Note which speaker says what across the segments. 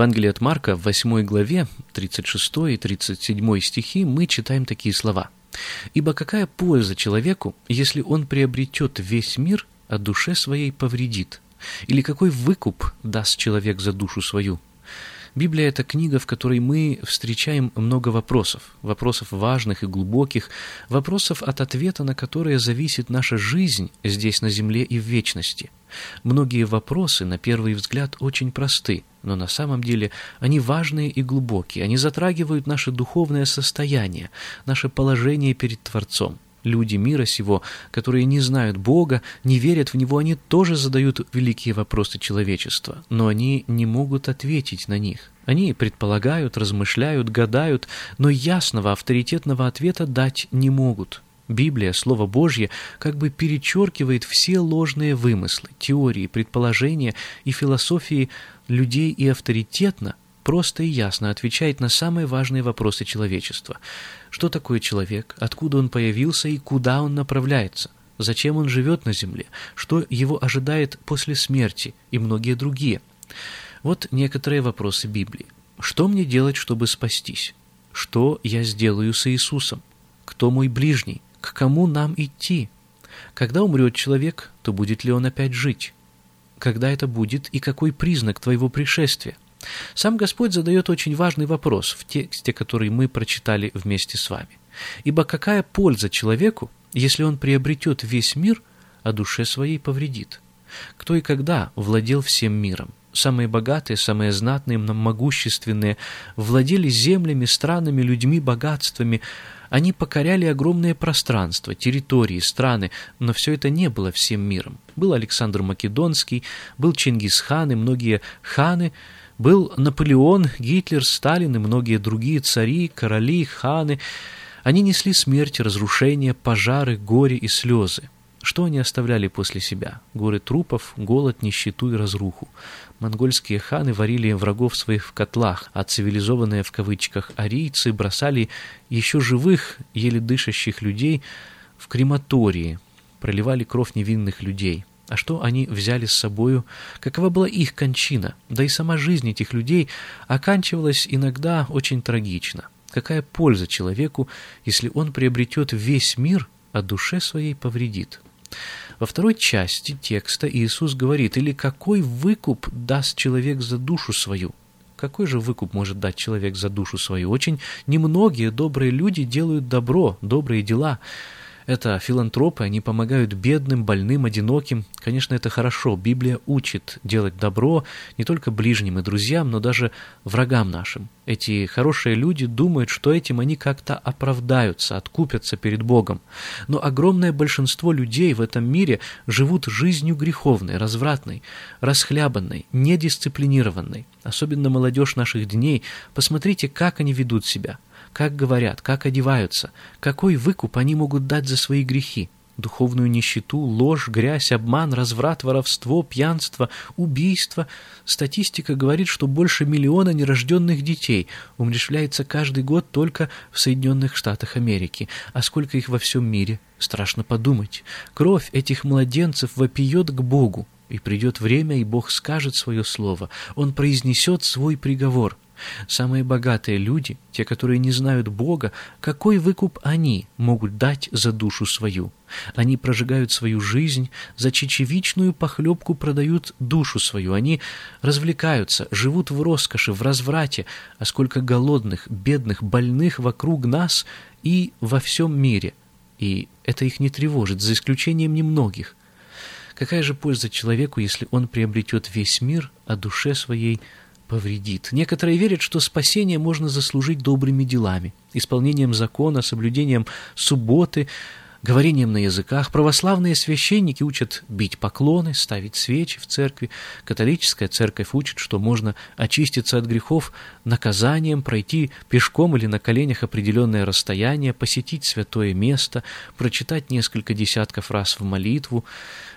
Speaker 1: Евангелии от Марка в 8 главе 36 и 37 стихи мы читаем такие слова. «Ибо какая польза человеку, если он приобретет весь мир, а душе своей повредит? Или какой выкуп даст человек за душу свою?» Библия – это книга, в которой мы встречаем много вопросов, вопросов важных и глубоких, вопросов, от ответа на которые зависит наша жизнь здесь на земле и в вечности. Многие вопросы, на первый взгляд, очень просты, но на самом деле они важные и глубокие, они затрагивают наше духовное состояние, наше положение перед Творцом. Люди мира сего, которые не знают Бога, не верят в Него, они тоже задают великие вопросы человечества, но они не могут ответить на них. Они предполагают, размышляют, гадают, но ясного авторитетного ответа дать не могут. Библия, Слово Божье, как бы перечеркивает все ложные вымыслы, теории, предположения и философии людей и авторитетно, просто и ясно отвечает на самые важные вопросы человечества. Что такое человек, откуда он появился и куда он направляется, зачем он живет на земле, что его ожидает после смерти и многие другие. Вот некоторые вопросы Библии. Что мне делать, чтобы спастись? Что я сделаю с Иисусом? Кто мой ближний? К кому нам идти? Когда умрет человек, то будет ли он опять жить? Когда это будет и какой признак твоего пришествия? Сам Господь задает очень важный вопрос в тексте, который мы прочитали вместе с вами. «Ибо какая польза человеку, если он приобретет весь мир, а душе своей повредит? Кто и когда владел всем миром? Самые богатые, самые знатные, могущественные владели землями, странами, людьми, богатствами. Они покоряли огромное пространство, территории, страны, но все это не было всем миром. Был Александр Македонский, был Чингисхан и многие ханы – был Наполеон, Гитлер, Сталин и многие другие цари, короли, ханы. Они несли смерть, разрушение, пожары, горе и слезы. Что они оставляли после себя? Горы трупов, голод, нищету и разруху. Монгольские ханы варили врагов своих в котлах, а цивилизованные в кавычках арийцы бросали еще живых, еле дышащих людей в крематории, проливали кровь невинных людей. А что они взяли с собою? Какова была их кончина? Да и сама жизнь этих людей оканчивалась иногда очень трагично. Какая польза человеку, если он приобретет весь мир, а душе своей повредит? Во второй части текста Иисус говорит, или какой выкуп даст человек за душу свою? Какой же выкуп может дать человек за душу свою? Очень немногие добрые люди делают добро, добрые дела. Это филантропы, они помогают бедным, больным, одиноким. Конечно, это хорошо. Библия учит делать добро не только ближним и друзьям, но даже врагам нашим. Эти хорошие люди думают, что этим они как-то оправдаются, откупятся перед Богом. Но огромное большинство людей в этом мире живут жизнью греховной, развратной, расхлябанной, недисциплинированной. Особенно молодежь наших дней. Посмотрите, как они ведут себя – как говорят, как одеваются, какой выкуп они могут дать за свои грехи. Духовную нищету, ложь, грязь, обман, разврат, воровство, пьянство, убийство. Статистика говорит, что больше миллиона нерожденных детей умерщвляется каждый год только в Соединенных Штатах Америки. А сколько их во всем мире? Страшно подумать. Кровь этих младенцев вопиет к Богу. И придет время, и Бог скажет свое слово. Он произнесет свой приговор – Самые богатые люди, те, которые не знают Бога, какой выкуп они могут дать за душу свою? Они прожигают свою жизнь, за чечевичную похлебку продают душу свою, они развлекаются, живут в роскоши, в разврате, а сколько голодных, бедных, больных вокруг нас и во всем мире. И это их не тревожит, за исключением немногих. Какая же польза человеку, если он приобретет весь мир, а душе своей повредит? Некоторые верят, что спасение можно заслужить добрыми делами, исполнением закона, соблюдением субботы, говорением на языках. Православные священники учат бить поклоны, ставить свечи в церкви. Католическая церковь учит, что можно очиститься от грехов наказанием, пройти пешком или на коленях определенное расстояние, посетить святое место, прочитать несколько десятков раз в молитву.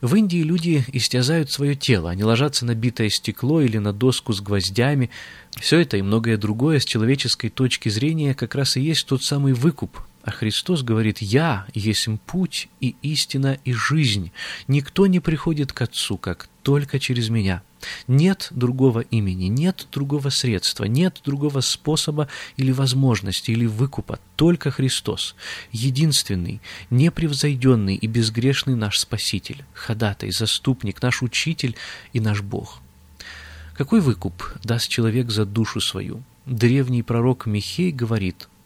Speaker 1: В Индии люди истязают свое тело, они ложатся на битое стекло или на доску с гвоздями. Все это и многое другое с человеческой точки зрения как раз и есть тот самый выкуп, а Христос говорит, «Я есть путь и истина и жизнь. Никто не приходит к Отцу, как только через Меня. Нет другого имени, нет другого средства, нет другого способа или возможности, или выкупа, только Христос, единственный, непревзойденный и безгрешный наш Спаситель, ходатай, заступник, наш Учитель и наш Бог». Какой выкуп даст человек за душу свою? Древний пророк Михей говорит –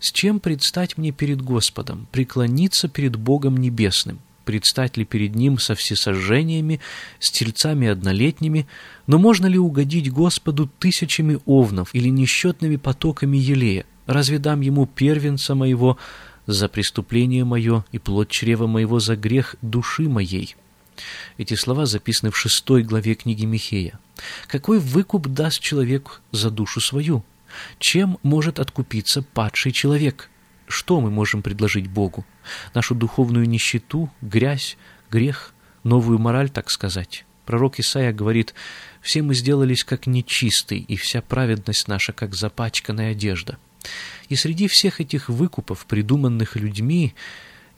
Speaker 1: с чем предстать мне перед Господом, преклониться перед Богом Небесным? предстать ли перед Ним со всесожжениями, с тельцами однолетними, но можно ли угодить Господу тысячами овнов или несчетными потоками елея? Разве дам Ему первенца моего за преступление мое и плоть чрева моего за грех души моей?» Эти слова записаны в шестой главе книги Михея. Какой выкуп даст человек за душу свою? Чем может откупиться падший человек? Что мы можем предложить Богу? Нашу духовную нищету, грязь, грех, новую мораль, так сказать. Пророк Исаия говорит, «Все мы сделались как нечистый, и вся праведность наша, как запачканная одежда». И среди всех этих выкупов, придуманных людьми,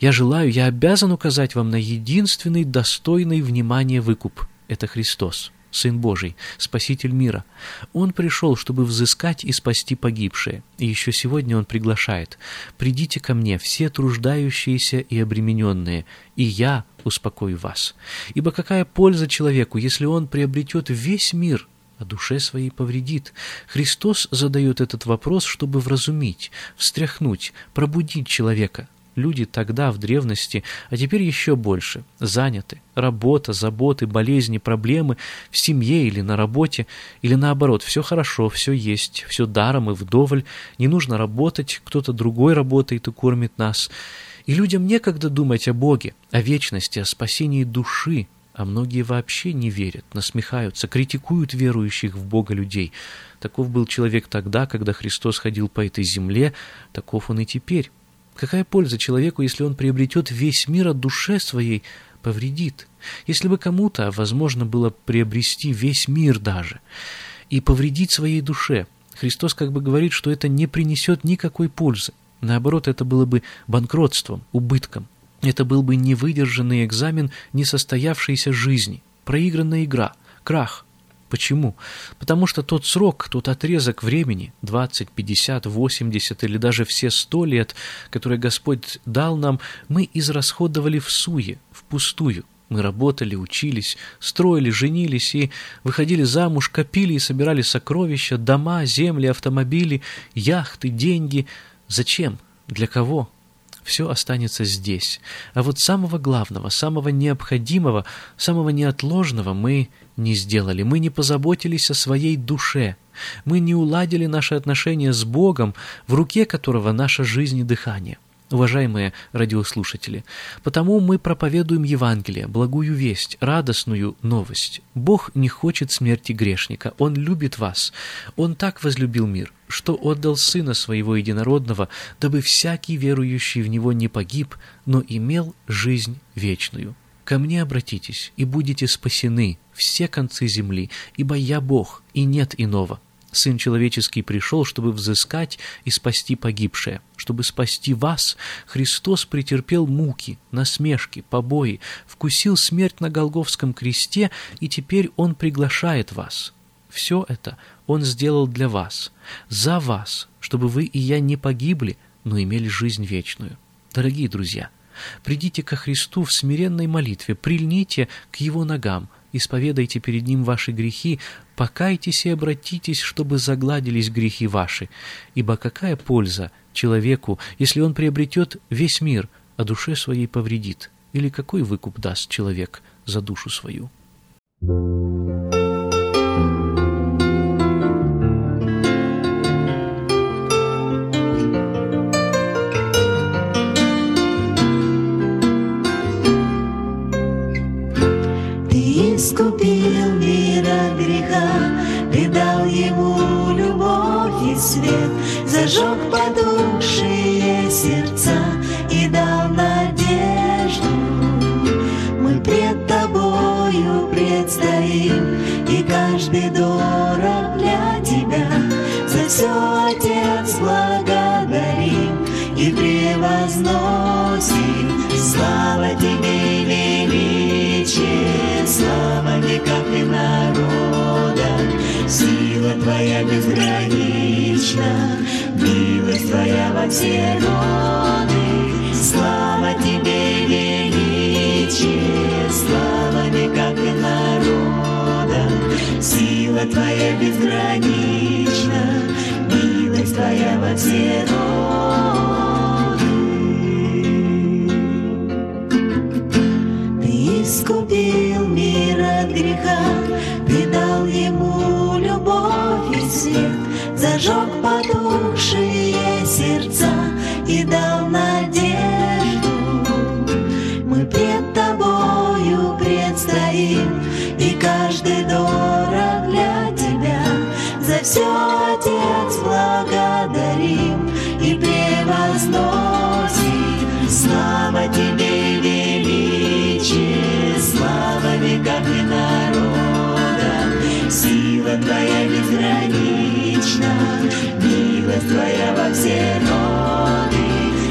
Speaker 1: я желаю, я обязан указать вам на единственный достойный внимания выкуп – это Христос. Сын Божий, Спаситель мира. Он пришел, чтобы взыскать и спасти погибшие. И еще сегодня Он приглашает. «Придите ко мне, все труждающиеся и обремененные, и я успокою вас. Ибо какая польза человеку, если он приобретет весь мир, а душе своей повредит. Христос задает этот вопрос, чтобы вразумить, встряхнуть, пробудить человека, Люди тогда, в древности, а теперь еще больше, заняты. Работа, заботы, болезни, проблемы в семье или на работе, или наоборот, все хорошо, все есть, все даром и вдоволь, не нужно работать, кто-то другой работает и кормит нас. И людям некогда думать о Боге, о вечности, о спасении души, а многие вообще не верят, насмехаются, критикуют верующих в Бога людей. Таков был человек тогда, когда Христос ходил по этой земле, таков он и теперь. Какая польза человеку, если он приобретет весь мир от душе своей, повредит? Если бы кому-то возможно было приобрести весь мир даже и повредить своей душе, Христос как бы говорит, что это не принесет никакой пользы. Наоборот, это было бы банкротством, убытком. Это был бы невыдержанный экзамен несостоявшейся жизни, проигранная игра, крах – Почему? Потому что тот срок, тот отрезок времени, 20, 50, 80 или даже все 100 лет, которые Господь дал нам, мы израсходовали в суе, впустую. Мы работали, учились, строили, женились и выходили замуж, копили и собирали сокровища, дома, земли, автомобили, яхты, деньги. Зачем? Для кого? Все останется здесь. А вот самого главного, самого необходимого, самого неотложного мы не сделали. Мы не позаботились о своей душе. Мы не уладили наши отношения с Богом, в руке которого наша жизнь и дыхание. Уважаемые радиослушатели, потому мы проповедуем Евангелие, благую весть, радостную новость. Бог не хочет смерти грешника, Он любит вас. Он так возлюбил мир, что отдал Сына Своего Единородного, дабы всякий верующий в Него не погиб, но имел жизнь вечную. Ко мне обратитесь, и будете спасены все концы земли, ибо я Бог, и нет иного. Сын человеческий пришел, чтобы взыскать и спасти погибшее. Чтобы спасти вас, Христос претерпел муки, насмешки, побои, вкусил смерть на Голговском кресте, и теперь Он приглашает вас. все это Он сделал для вас, за вас, чтобы вы и я не погибли, но имели жизнь вечную. Дорогие друзья, придите ко Христу в смиренной молитве, прильните к Его ногам, исповедайте перед Ним ваши грехи, покайтесь и обратитесь, чтобы загладились грехи ваши. Ибо какая польза человеку, если он приобретет весь мир, а душе своей повредит? Или какой выкуп даст человек за душу свою?
Speaker 2: Ты искупил мир от греха, Ты дал ему любовь и свет, Зажег потухшие сердца и дал надежду. Мы пред тобою предстоим, И каждый дорог для тебя. За все, Отец, благодарим и превозносим. Твоя безгранична, милость твоя во все роды. Слава тебе, величие, слава веках и народа. Сила твоя безгранична, милость твоя во все Зажег потухшие сердца и дал надежду. Мы пред тобою предстоим, И каждый дорог для тебя. За все, Отец, благодарим и превозносим. Слава тебе, твоя во все роды.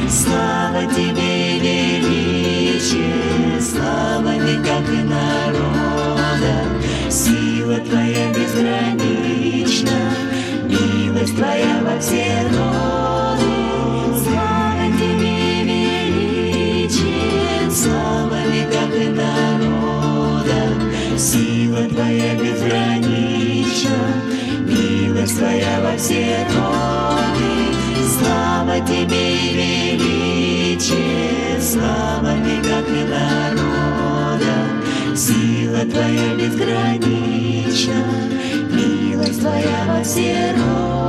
Speaker 2: Слава тебе, величие, слава веках и народа. Сила твоя безгранична, милость твоя во все роды. Слава тебе, величие, слава веках и народа. Сила твоя безгранична, милость твоя во все Сила твоя безгранична, милость твоя во все роды.